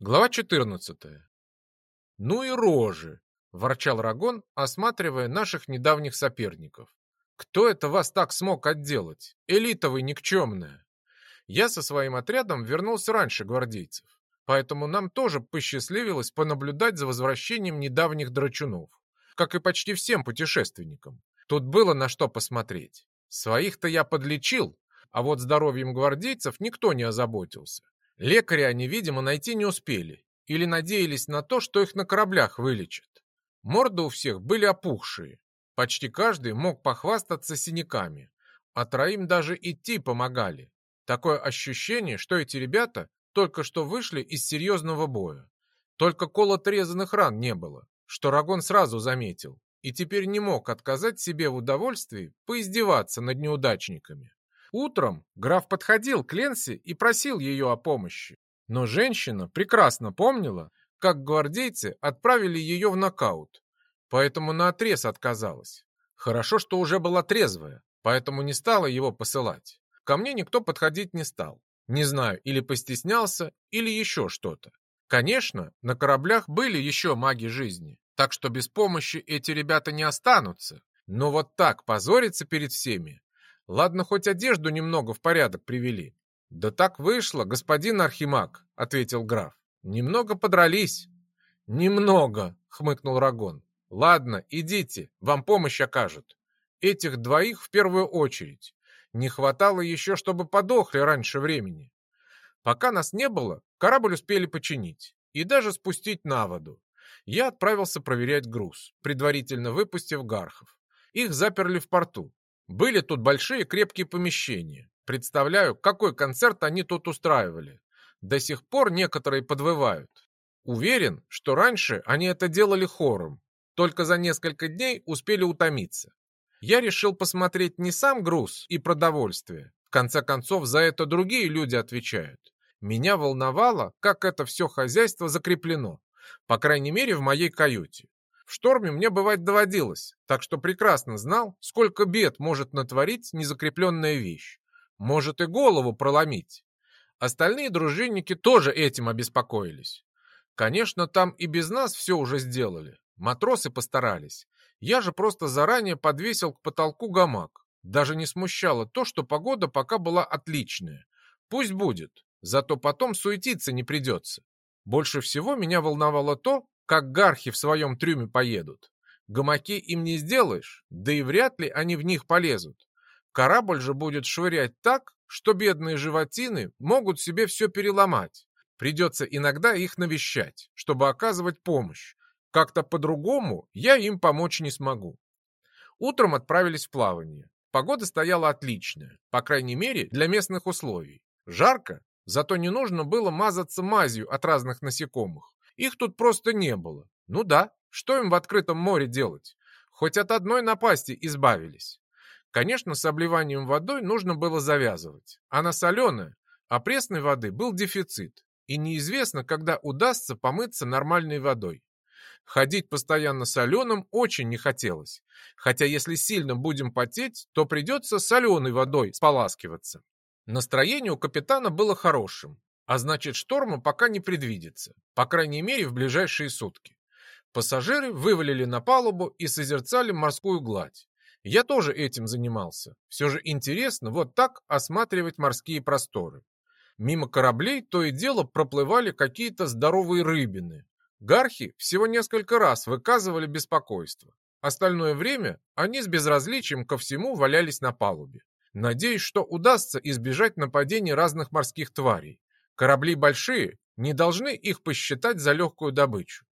Глава 14. «Ну и рожи!» – ворчал Рагон, осматривая наших недавних соперников. «Кто это вас так смог отделать? Элита вы никчемная!» Я со своим отрядом вернулся раньше гвардейцев, поэтому нам тоже посчастливилось понаблюдать за возвращением недавних драчунов, как и почти всем путешественникам. Тут было на что посмотреть. Своих-то я подлечил, а вот здоровьем гвардейцев никто не озаботился. Лекаря они, видимо, найти не успели или надеялись на то, что их на кораблях вылечат. Морды у всех были опухшие. Почти каждый мог похвастаться синяками, а троим даже идти помогали. Такое ощущение, что эти ребята только что вышли из серьезного боя. Только колотрезанных ран не было, что Рагон сразу заметил, и теперь не мог отказать себе в удовольствии поиздеваться над неудачниками. Утром граф подходил к Ленси и просил ее о помощи. Но женщина прекрасно помнила, как гвардейцы отправили ее в нокаут, поэтому наотрез отказалась. Хорошо, что уже была трезвая, поэтому не стала его посылать. Ко мне никто подходить не стал. Не знаю, или постеснялся, или еще что-то. Конечно, на кораблях были еще маги жизни, так что без помощи эти ребята не останутся. Но вот так позориться перед всеми Ладно, хоть одежду немного в порядок привели. Да так вышло, господин Архимаг, ответил граф. Немного подрались. Немного, хмыкнул Рагон. Ладно, идите, вам помощь окажут. Этих двоих в первую очередь. Не хватало еще, чтобы подохли раньше времени. Пока нас не было, корабль успели починить и даже спустить на воду. Я отправился проверять груз, предварительно выпустив гархов. Их заперли в порту, были тут большие крепкие помещения. Представляю, какой концерт они тут устраивали. До сих пор некоторые подвывают. Уверен, что раньше они это делали хором, только за несколько дней успели утомиться. Я решил посмотреть не сам груз и продовольствие. В конце концов, за это другие люди отвечают. Меня волновало, как это все хозяйство закреплено. По крайней мере, в моей каюте. В шторме мне бывать доводилось, так что прекрасно знал, сколько бед может натворить незакрепленная вещь. Может и голову проломить. Остальные дружинники тоже этим обеспокоились. Конечно, там и без нас все уже сделали. Матросы постарались. Я же просто заранее подвесил к потолку гамак. Даже не смущало то, что погода пока была отличная. Пусть будет, зато потом суетиться не придется. Больше всего меня волновало то, как гархи в своем трюме поедут. Гамаки им не сделаешь, да и вряд ли они в них полезут. Корабль же будет швырять так, что бедные животины могут себе все переломать. Придется иногда их навещать, чтобы оказывать помощь. Как-то по-другому я им помочь не смогу. Утром отправились в плавание. Погода стояла отличная, по крайней мере для местных условий. Жарко, зато не нужно было мазаться мазью от разных насекомых. Их тут просто не было. Ну да, что им в открытом море делать? Хоть от одной напасти избавились. Конечно, с обливанием водой нужно было завязывать. Она соленая, а пресной воды был дефицит. И неизвестно, когда удастся помыться нормальной водой. Ходить постоянно соленым очень не хотелось. Хотя если сильно будем потеть, то придется соленой водой споласкиваться. Настроение у капитана было хорошим. А значит, шторма пока не предвидится, по крайней мере, в ближайшие сутки. Пассажиры вывалили на палубу и созерцали морскую гладь. Я тоже этим занимался. Все же интересно вот так осматривать морские просторы. Мимо кораблей то и дело проплывали какие-то здоровые рыбины. Гархи всего несколько раз выказывали беспокойство. Остальное время они с безразличием ко всему валялись на палубе. Надеюсь, что удастся избежать нападений разных морских тварей. Корабли большие, не должны их посчитать за легкую добычу.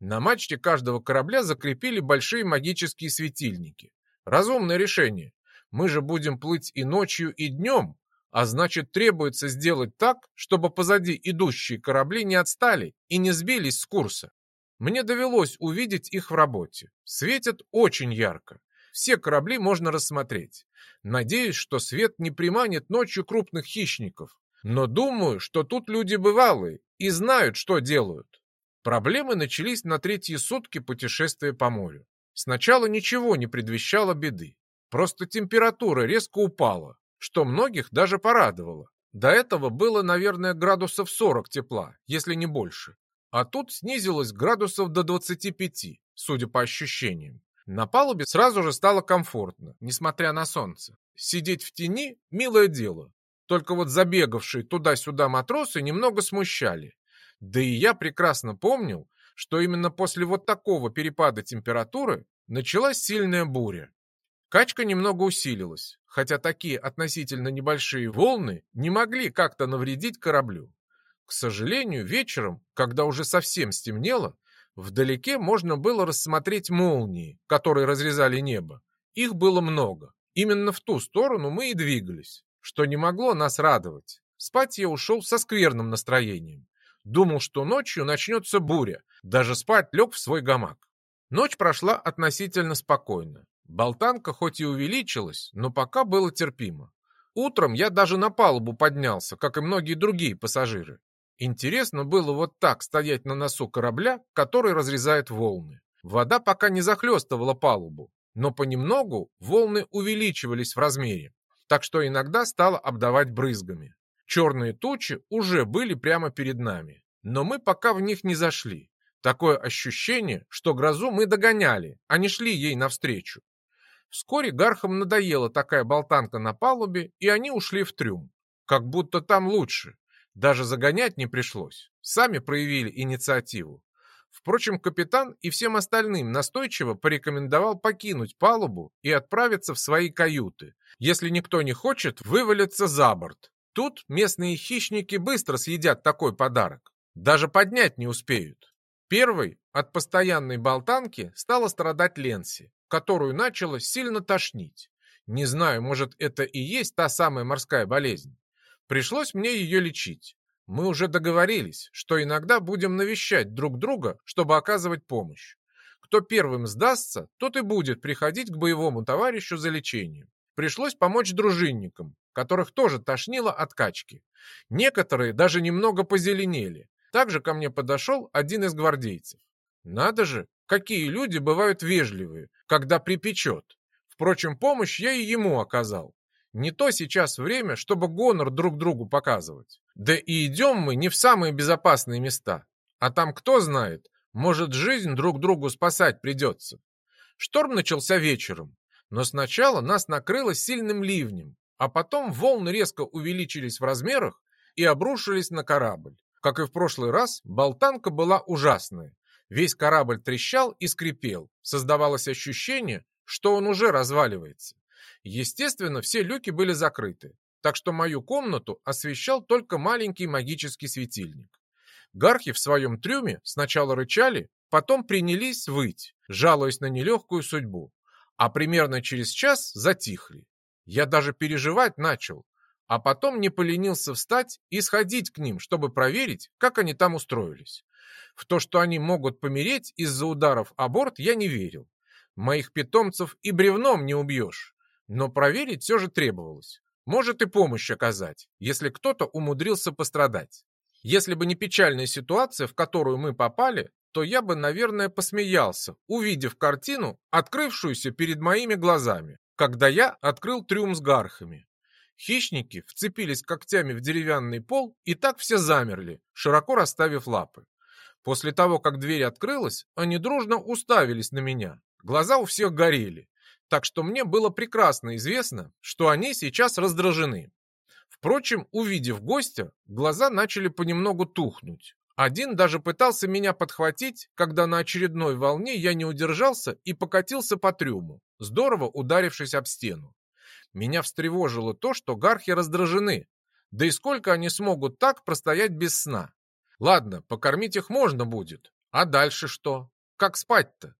На мачте каждого корабля закрепили большие магические светильники. Разумное решение. Мы же будем плыть и ночью, и днем, а значит требуется сделать так, чтобы позади идущие корабли не отстали и не сбились с курса. Мне довелось увидеть их в работе. Светят очень ярко. Все корабли можно рассмотреть. Надеюсь, что свет не приманит ночью крупных хищников, но думаю, что тут люди бывалые и знают, что делают. Проблемы начались на третьи сутки путешествия по морю. Сначала ничего не предвещало беды. Просто температура резко упала, что многих даже порадовало. До этого было, наверное, градусов 40 тепла, если не больше. А тут снизилось градусов до 25, судя по ощущениям. На палубе сразу же стало комфортно, несмотря на солнце. Сидеть в тени – милое дело. Только вот забегавшие туда-сюда матросы немного смущали. Да и я прекрасно помнил, что именно после вот такого перепада температуры началась сильная буря. Качка немного усилилась, хотя такие относительно небольшие волны не могли как-то навредить кораблю. К сожалению, вечером, когда уже совсем стемнело, вдалеке можно было рассмотреть молнии, которые разрезали небо. Их было много. Именно в ту сторону мы и двигались, что не могло нас радовать. Спать я ушел со скверным настроением. Думал, что ночью начнется буря, даже спать лег в свой гамак. Ночь прошла относительно спокойно. Болтанка хоть и увеличилась, но пока было терпимо. Утром я даже на палубу поднялся, как и многие другие пассажиры. Интересно было вот так стоять на носу корабля, который разрезает волны. Вода пока не захлестывала палубу, но понемногу волны увеличивались в размере, так что иногда стало обдавать брызгами. Черные тучи уже были прямо перед нами, но мы пока в них не зашли. Такое ощущение, что грозу мы догоняли, а не шли ей навстречу. Вскоре гархам надоела такая болтанка на палубе, и они ушли в трюм. Как будто там лучше. Даже загонять не пришлось. Сами проявили инициативу. Впрочем, капитан и всем остальным настойчиво порекомендовал покинуть палубу и отправиться в свои каюты. Если никто не хочет, вывалиться за борт. Тут местные хищники быстро съедят такой подарок. Даже поднять не успеют. Первой от постоянной болтанки стала страдать Ленси, которую начало сильно тошнить. Не знаю, может, это и есть та самая морская болезнь. Пришлось мне ее лечить. Мы уже договорились, что иногда будем навещать друг друга, чтобы оказывать помощь. Кто первым сдастся, тот и будет приходить к боевому товарищу за лечением. Пришлось помочь дружинникам, которых тоже тошнило от качки. Некоторые даже немного позеленели. Также ко мне подошел один из гвардейцев. Надо же, какие люди бывают вежливые, когда припечет. Впрочем, помощь я и ему оказал. Не то сейчас время, чтобы гонор друг другу показывать. Да и идем мы не в самые безопасные места. А там кто знает, может жизнь друг другу спасать придется. Шторм начался вечером, но сначала нас накрыло сильным ливнем, а потом волны резко увеличились в размерах и обрушились на корабль. Как и в прошлый раз, болтанка была ужасная. Весь корабль трещал и скрипел. Создавалось ощущение, что он уже разваливается. Естественно, все люки были закрыты, так что мою комнату освещал только маленький магический светильник. Гархи в своем трюме сначала рычали, потом принялись выть, жалуясь на нелегкую судьбу, а примерно через час затихли. Я даже переживать начал, а потом не поленился встать и сходить к ним, чтобы проверить, как они там устроились. В то, что они могут помереть из-за ударов о борт, я не верил. Моих питомцев и бревном не убьешь. Но проверить все же требовалось. Может и помощь оказать, если кто-то умудрился пострадать. Если бы не печальная ситуация, в которую мы попали, то я бы, наверное, посмеялся, увидев картину, открывшуюся перед моими глазами, когда я открыл трюм с гархами. Хищники вцепились когтями в деревянный пол и так все замерли, широко расставив лапы. После того, как дверь открылась, они дружно уставились на меня. Глаза у всех горели так что мне было прекрасно известно, что они сейчас раздражены. Впрочем, увидев гостя, глаза начали понемногу тухнуть. Один даже пытался меня подхватить, когда на очередной волне я не удержался и покатился по трюму, здорово ударившись об стену. Меня встревожило то, что гархи раздражены. Да и сколько они смогут так простоять без сна? Ладно, покормить их можно будет. А дальше что? Как спать-то?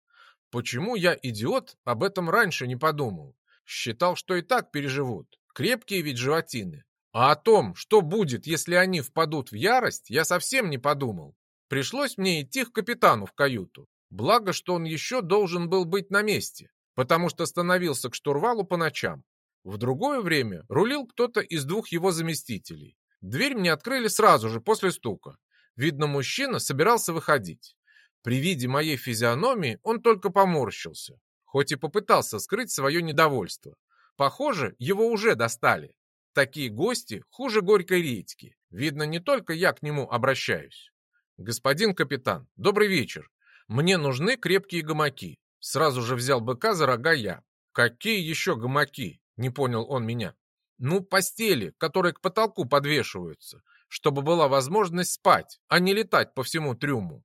Почему я, идиот, об этом раньше не подумал? Считал, что и так переживут. Крепкие ведь животины. А о том, что будет, если они впадут в ярость, я совсем не подумал. Пришлось мне идти к капитану в каюту. Благо, что он еще должен был быть на месте, потому что становился к штурвалу по ночам. В другое время рулил кто-то из двух его заместителей. Дверь мне открыли сразу же после стука. Видно, мужчина собирался выходить. При виде моей физиономии он только поморщился, хоть и попытался скрыть свое недовольство. Похоже, его уже достали. Такие гости хуже горькой редьки. Видно, не только я к нему обращаюсь. Господин капитан, добрый вечер. Мне нужны крепкие гамаки. Сразу же взял быка за рога я. Какие еще гамаки? Не понял он меня. Ну, постели, которые к потолку подвешиваются, чтобы была возможность спать, а не летать по всему трюму.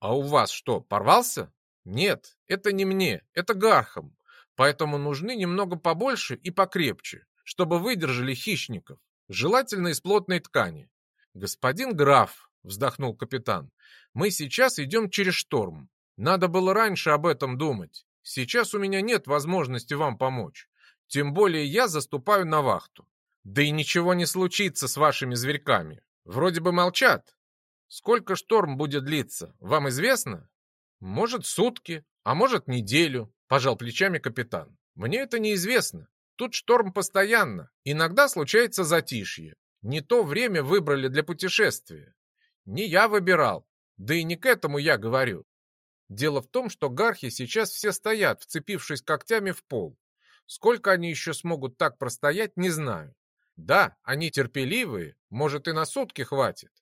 А у вас что, порвался? Нет, это не мне, это гархам. Поэтому нужны немного побольше и покрепче, чтобы выдержали хищников, желательно из плотной ткани. Господин граф, вздохнул капитан, мы сейчас идем через шторм. Надо было раньше об этом думать. Сейчас у меня нет возможности вам помочь. Тем более я заступаю на вахту. Да и ничего не случится с вашими зверьками. Вроде бы молчат. Сколько шторм будет длиться, вам известно? Может, сутки, а может, неделю, пожал плечами капитан. Мне это неизвестно. Тут шторм постоянно. Иногда случается затишье. Не то время выбрали для путешествия. Не я выбирал. Да и не к этому я говорю. Дело в том, что гархи сейчас все стоят, вцепившись когтями в пол. Сколько они еще смогут так простоять, не знаю. Да, они терпеливые, может и на сутки хватит.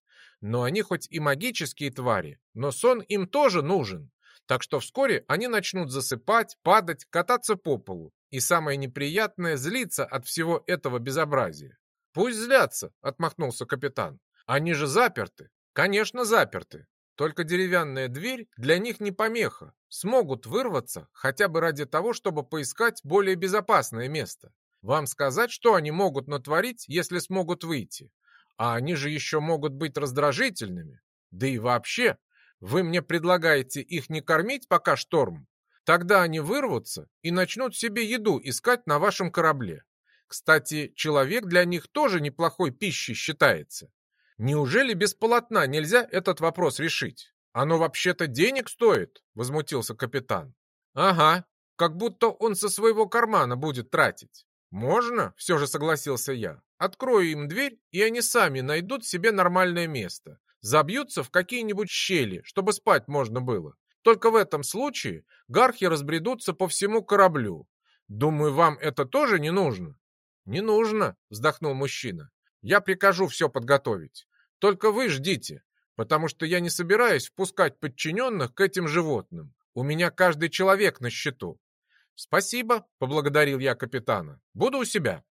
Но они хоть и магические твари, но сон им тоже нужен. Так что вскоре они начнут засыпать, падать, кататься по полу. И самое неприятное – злиться от всего этого безобразия. «Пусть злятся», – отмахнулся капитан. «Они же заперты». «Конечно, заперты. Только деревянная дверь для них не помеха. Смогут вырваться хотя бы ради того, чтобы поискать более безопасное место. Вам сказать, что они могут натворить, если смогут выйти? А они же еще могут быть раздражительными. Да и вообще, вы мне предлагаете их не кормить, пока шторм? Тогда они вырвутся и начнут себе еду искать на вашем корабле. Кстати, человек для них тоже неплохой пищей считается. Неужели без полотна нельзя этот вопрос решить? Оно вообще-то денег стоит, возмутился капитан. Ага, как будто он со своего кармана будет тратить. Можно, все же согласился я. Открою им дверь, и они сами найдут себе нормальное место. Забьются в какие-нибудь щели, чтобы спать можно было. Только в этом случае гархи разбредутся по всему кораблю. Думаю, вам это тоже не нужно. Не нужно, вздохнул мужчина. Я прикажу все подготовить. Только вы ждите, потому что я не собираюсь впускать подчиненных к этим животным. У меня каждый человек на счету. Спасибо, поблагодарил я капитана. Буду у себя.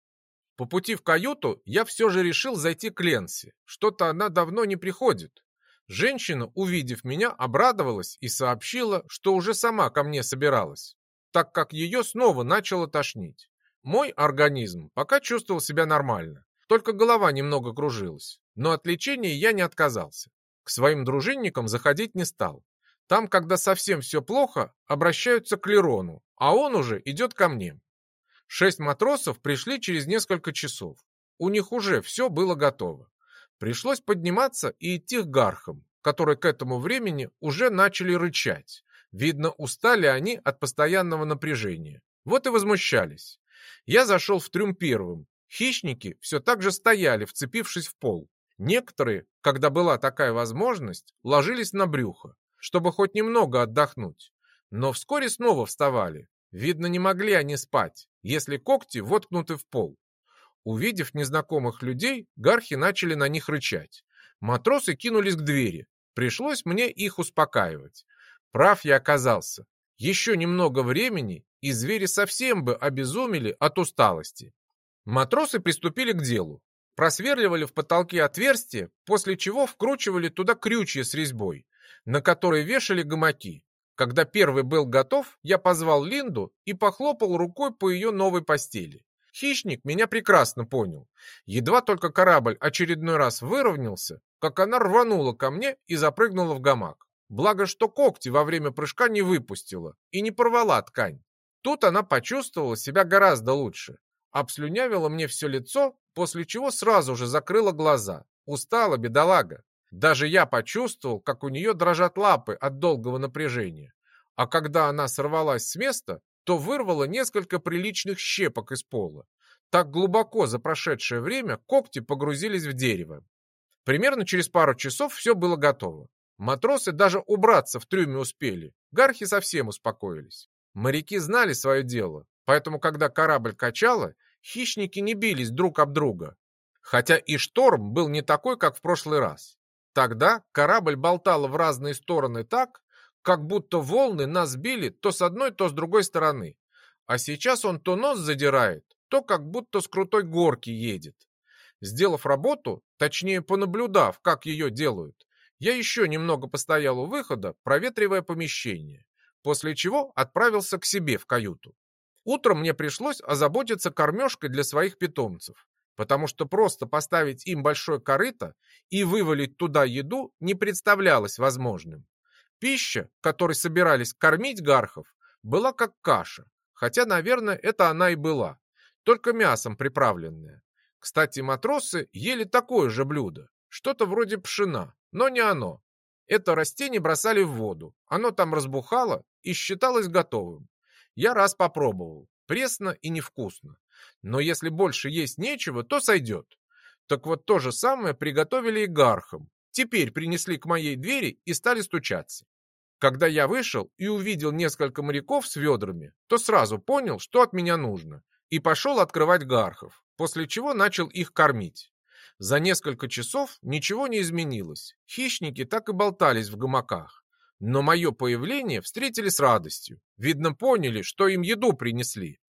По пути в каюту я все же решил зайти к Ленси. Что-то она давно не приходит. Женщина, увидев меня, обрадовалась и сообщила, что уже сама ко мне собиралась, так как ее снова начало тошнить. Мой организм пока чувствовал себя нормально. Только голова немного кружилась. Но от лечения я не отказался. К своим дружинникам заходить не стал. Там, когда совсем все плохо, обращаются к Лерону, а он уже идет ко мне. Шесть матросов пришли через несколько часов. У них уже все было готово. Пришлось подниматься и идти к гархам, которые к этому времени уже начали рычать. Видно, устали они от постоянного напряжения. Вот и возмущались. Я зашел в трюм первым Хищники все так же стояли, вцепившись в пол. Некоторые, когда была такая возможность, ложились на брюхо, чтобы хоть немного отдохнуть. Но вскоре снова вставали. Видно, не могли они спать, если когти воткнуты в пол. Увидев незнакомых людей, гархи начали на них рычать. Матросы кинулись к двери. Пришлось мне их успокаивать. Прав я оказался. Еще немного времени, и звери совсем бы обезумели от усталости. Матросы приступили к делу. Просверливали в потолке отверстия, после чего вкручивали туда крючья с резьбой, на которые вешали гамаки. Когда первый был готов, я позвал Линду и похлопал рукой по ее новой постели. Хищник меня прекрасно понял. Едва только корабль очередной раз выровнялся, как она рванула ко мне и запрыгнула в гамак. Благо, что когти во время прыжка не выпустила и не порвала ткань. Тут она почувствовала себя гораздо лучше обслюнявила мне все лицо, после чего сразу же закрыла глаза. Устала, бедолага. Даже я почувствовал, как у нее дрожат лапы от долгого напряжения. А когда она сорвалась с места, то вырвала несколько приличных щепок из пола. Так глубоко за прошедшее время когти погрузились в дерево. Примерно через пару часов все было готово. Матросы даже убраться в трюме успели. Гархи совсем успокоились. Моряки знали свое дело Поэтому, когда корабль качало, хищники не бились друг об друга. Хотя и шторм был не такой, как в прошлый раз. Тогда корабль болтал в разные стороны так, как будто волны нас били то с одной, то с другой стороны. А сейчас он то нос задирает, то как будто с крутой горки едет. Сделав работу, точнее понаблюдав, как ее делают, я еще немного постоял у выхода, проветривая помещение, после чего отправился к себе в каюту. Утром мне пришлось озаботиться кормежкой для своих питомцев, потому что просто поставить им большое корыто и вывалить туда еду не представлялось возможным. Пища, которой собирались кормить гархов, была как каша, хотя, наверное, это она и была, только мясом приправленная. Кстати, матросы ели такое же блюдо, что-то вроде пшена, но не оно. Это растение бросали в воду, оно там разбухало и считалось готовым. Я раз попробовал, пресно и невкусно. Но если больше есть нечего, то сойдет. Так вот то же самое приготовили и гархам. Теперь принесли к моей двери и стали стучаться. Когда я вышел и увидел несколько моряков с ведрами, то сразу понял, что от меня нужно, и пошел открывать гархов, после чего начал их кормить. За несколько часов ничего не изменилось, хищники так и болтались в гамаках. Но мое появление встретили с радостью. Видно, поняли, что им еду принесли.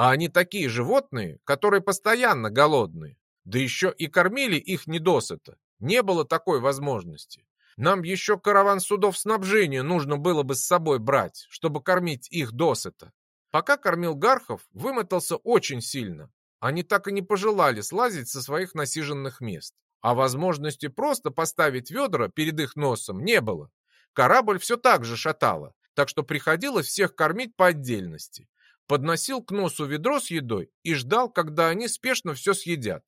А они такие животные, которые постоянно голодные. Да еще и кормили их недосыто. Не было такой возможности. Нам еще караван судов снабжения нужно было бы с собой брать, чтобы кормить их досыта. Пока кормил Гархов, вымотался очень сильно. Они так и не пожелали слазить со своих насиженных мест. А возможности просто поставить ведра перед их носом не было. Корабль все так же шатало, так что приходилось всех кормить по отдельности. Подносил к носу ведро с едой и ждал, когда они спешно все съедят.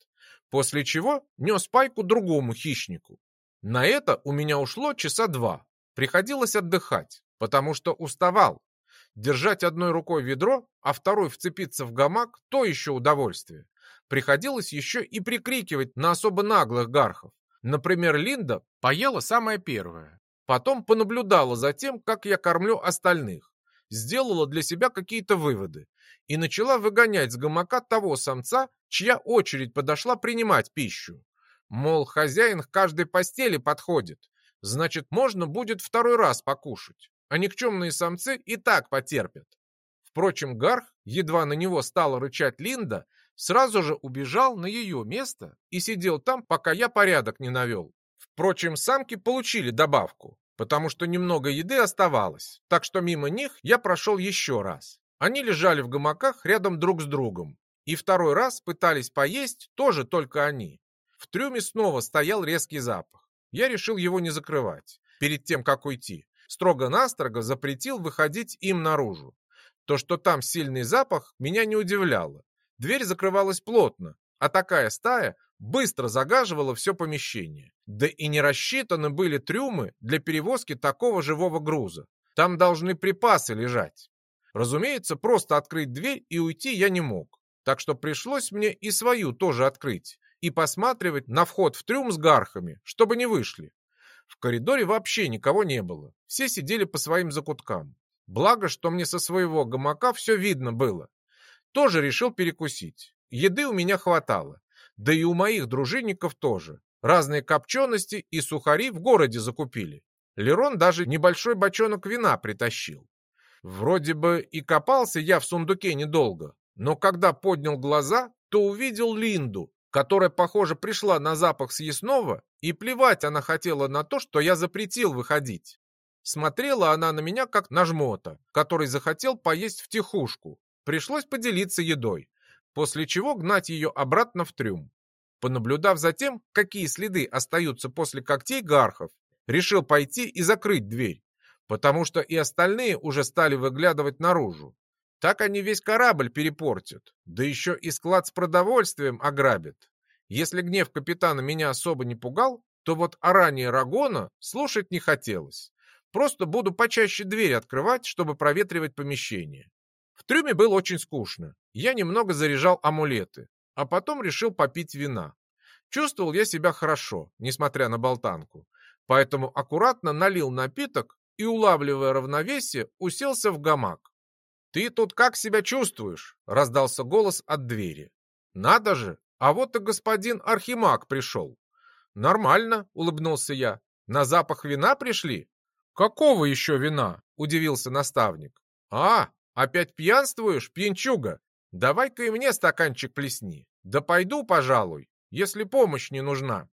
После чего нес пайку другому хищнику. На это у меня ушло часа два. Приходилось отдыхать, потому что уставал. Держать одной рукой ведро, а второй вцепиться в гамак – то еще удовольствие. Приходилось еще и прикрикивать на особо наглых гархов. Например, Линда поела самое первое. Потом понаблюдала за тем, как я кормлю остальных. Сделала для себя какие-то выводы. И начала выгонять с гамака того самца, чья очередь подошла принимать пищу. Мол, хозяин к каждой постели подходит, значит, можно будет второй раз покушать, а никчемные самцы и так потерпят. Впрочем, Гарх, едва на него стала рычать Линда, сразу же убежал на ее место и сидел там, пока я порядок не навел. Впрочем, самки получили добавку, потому что немного еды оставалось, так что мимо них я прошел еще раз. Они лежали в гамаках рядом друг с другом, и второй раз пытались поесть тоже только они. В трюме снова стоял резкий запах. Я решил его не закрывать. Перед тем, как уйти, строго-настрого запретил выходить им наружу. То, что там сильный запах, меня не удивляло. Дверь закрывалась плотно, а такая стая быстро загаживала все помещение. Да и не рассчитаны были трюмы для перевозки такого живого груза. Там должны припасы лежать. Разумеется, просто открыть дверь и уйти я не мог. Так что пришлось мне и свою тоже открыть и посматривать на вход в трюм с гархами, чтобы не вышли. В коридоре вообще никого не было. Все сидели по своим закуткам. Благо, что мне со своего гамака все видно было. Тоже решил перекусить. Еды у меня хватало. Да и у моих дружинников тоже. Разные копчености и сухари в городе закупили. Лерон даже небольшой бочонок вина притащил. Вроде бы и копался я в сундуке недолго, но когда поднял глаза, то увидел Линду, которая, похоже, пришла на запах съестного, и плевать она хотела на то, что я запретил выходить. Смотрела она на меня, как на жмота, который захотел поесть втихушку. Пришлось поделиться едой, после чего гнать ее обратно в трюм. Понаблюдав за тем, какие следы остаются после когтей гархов, решил пойти и закрыть дверь, потому что и остальные уже стали выглядывать наружу. Так они весь корабль перепортят, да еще и склад с продовольствием ограбят. Если гнев капитана меня особо не пугал, то вот о ране Рагона слушать не хотелось. Просто буду почаще дверь открывать, чтобы проветривать помещение. Трюме было очень скучно. Я немного заряжал амулеты, а потом решил попить вина. Чувствовал я себя хорошо, несмотря на болтанку. Поэтому аккуратно налил напиток и, улавливая равновесие, уселся в гамак. «Ты тут как себя чувствуешь?» — раздался голос от двери. Надо же, а вот и господин Архимаг пришел. Нормально, улыбнулся я. На запах вина пришли? Какого еще вина? Удивился наставник. А, опять пьянствуешь, пьянчуга? Давай-ка и мне стаканчик плесни. Да пойду, пожалуй, если помощь не нужна.